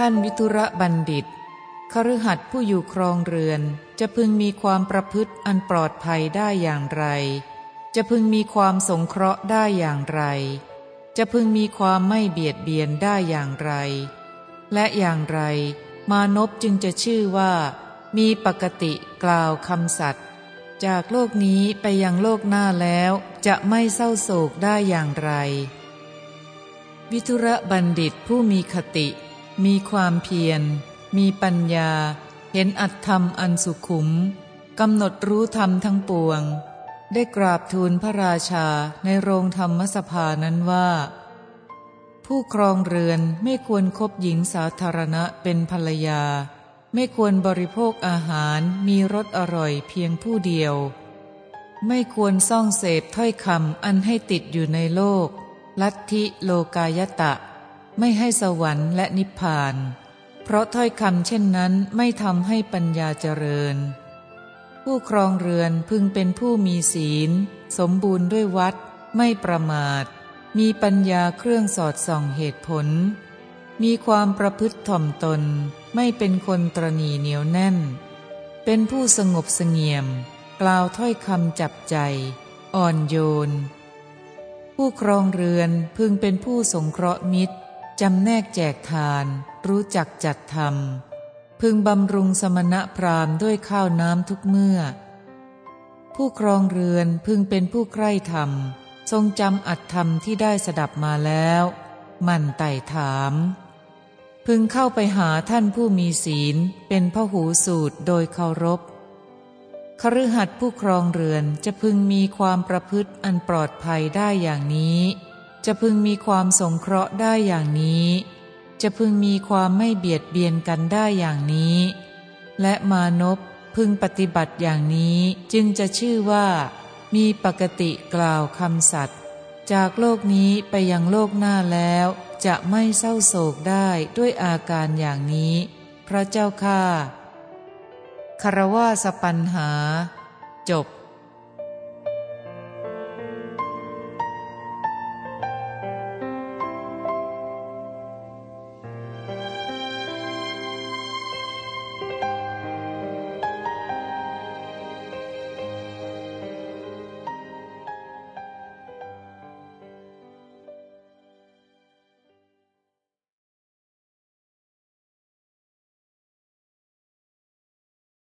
ท่านวิทุระบัณฑิตคฤหัสถ์ผู้อยู่ครองเรือน จะพึงมีความประพฤติอันปลอดภัยได้อย่างไร จะพึงมีความสงเคราะห์ได้อย่างไร จะพึงมีความไม่เบียดเบียนได้อย่างไร และอย่างไร มานพจึงจะชื่อว่า มีปกติกล่าวคำสัตย์จากโลกนี้ไปยังโลกหน้าแล้วจะไม่เศร้าโศกได้อย่างไร วิทุระบัณฑิตผู้มีคติ มีความเพียร มีปัญญา เห็นอัตธรรมอันสุขุมกำหนดรู้ธรรมทั้งปวง ได้กราบทูลพระราชาในโรงธรรมสภานั้นว่า ผู้ครองเรือนไม่ควรครบหญิงสาธารณะเป็นภรรยา ไม่ควรบริโภคอาหารมีรสอร่อยเพียงผู้เดียว ไม่ควรซ่องเสพถ้อยคำอันให้ติดอยู่ในโลก ลัทธิโลกายตะ ไม่ให้สวรรค์และนิพพาน เพราะถ้อยคำเช่นนั้นไม่ทำให้ปัญญาเจริญ ผู้ครองเรือนพึงเป็นผู้มีศีล สมบูรณ์ด้วยวัด ไม่ประมาท มีปัญญาเครื่องสอดส่องเหตุผล มีความประพฤติถ่อมตน ไม่เป็นคนตรณีเหนียวแน่น เป็นผู้สงบเสงี่ยม กล่าวถ้อยคำจับใจ อ่อนโยน ผู้ครองเรือนพึงเป็นผู้สงเคราะห์มิตร จำแนกแจกทาน รู้จักจัดทำพึงบำรุงสมณะพราหมณ์ด้วยข้าวน้ำทุกเมื่อ ผู้ครองเรือนพึงเป็นผู้ใคร่ธรรม ทรงจำอัดธรรมที่ได้สดับมาแล้ว มันไต่ถาม พึงเข้าไปหาท่านผู้มีศีล เป็นพหูสูตรโดยเคารพคฤหัสถ์ผู้ครองเรือนจะพึงมีความประพฤติอันปลอดภัยได้อย่างนี้ จะพึงมีความสงเคราะห์ได้อย่างนี้ จะพึงมีความไม่เบียดเบียนกันได้อย่างนี้ และมานพพึงปฏิบัติอย่างนี้จึงจะชื่อว่า มีปกติกล่าวคำสัตย์จากโลกนี้ไปยังโลกหน้าแล้ว จะไม่เศร้าโศกได้ด้วยอาการอย่างนี้ พระเจ้าข้าคารวาสปัญหา จบ